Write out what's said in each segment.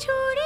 छोड़े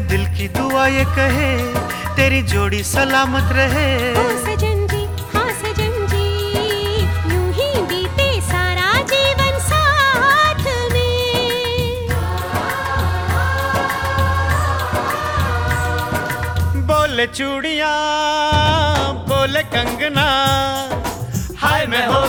मेरे दिल की दुआ ये कहे तेरी जोड़ी सलामत रहे। ओ सजन जी हाँ सजन जी यूँ ही बीते सारा जीवन साथ में। बोले चूड़िया बोले कंगना हाय मैं हो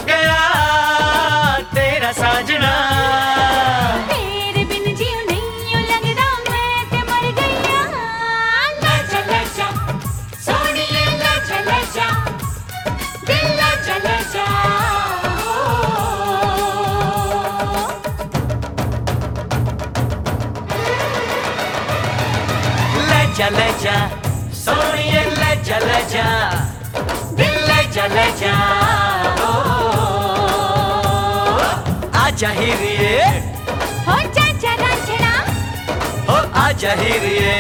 जा दिल ले जा। ले जा ओ, आजा हीरिए हो चाचा चला हो आजा हीरिए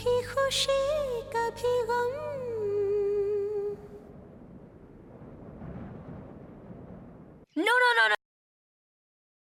कभी खुशी कभी गम No, no, no, no.